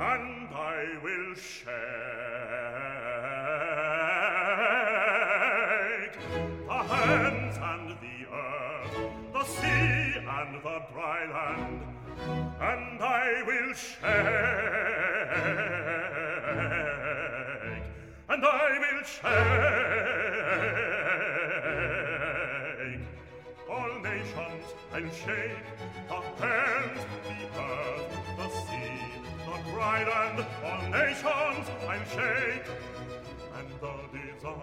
and I will shake the heavens and the earth, the sea and the dry land, and I will shake, and I will shake and shake the heavens, the earth, the sea, the dry land, all nations and shake, and the desire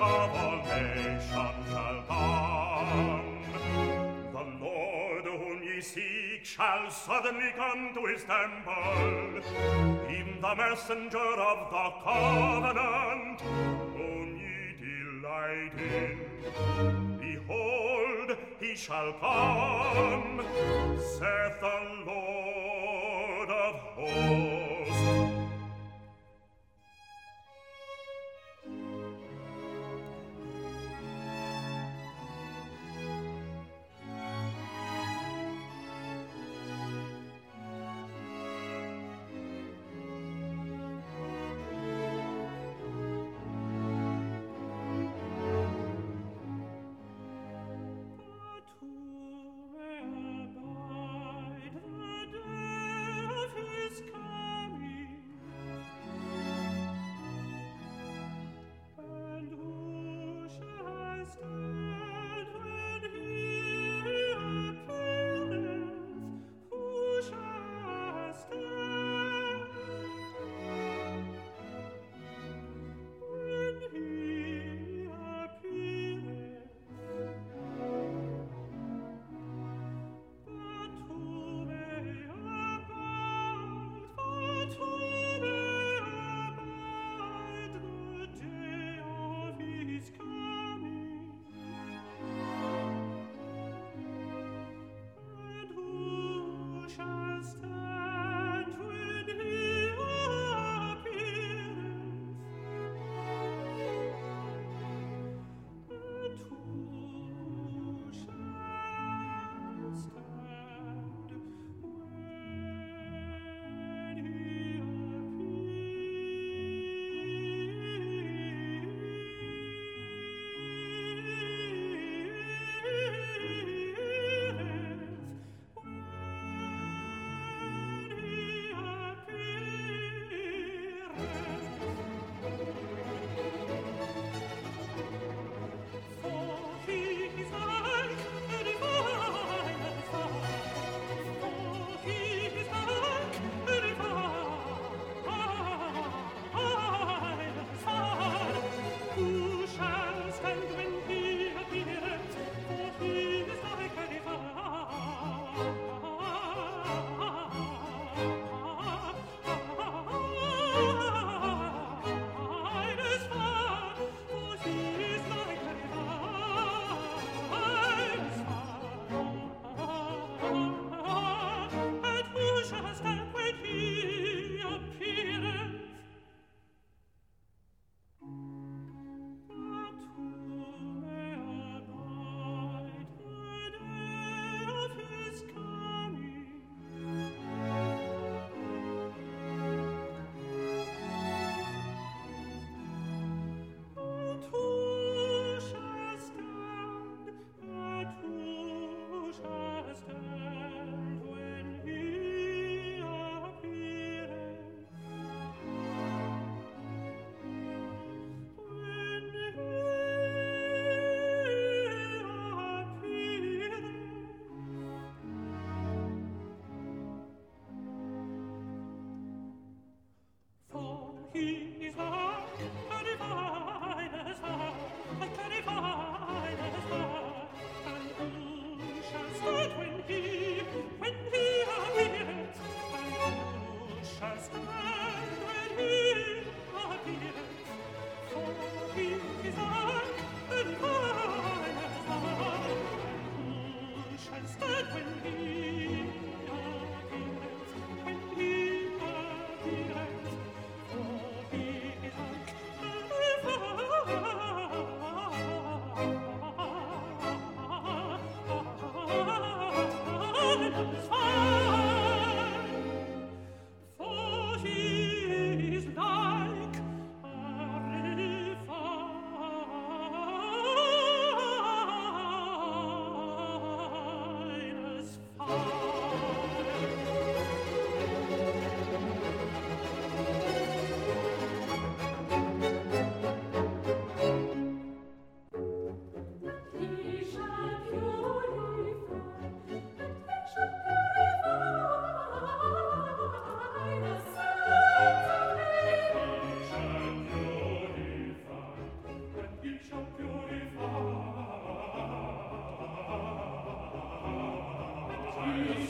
of all nations shall come. The Lord whom ye seek shall suddenly come to his temple, even the messenger of the covenant Behold, he shall come, saith Amen. that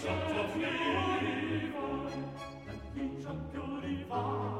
Vinciam fioriva, vinciam fioriva,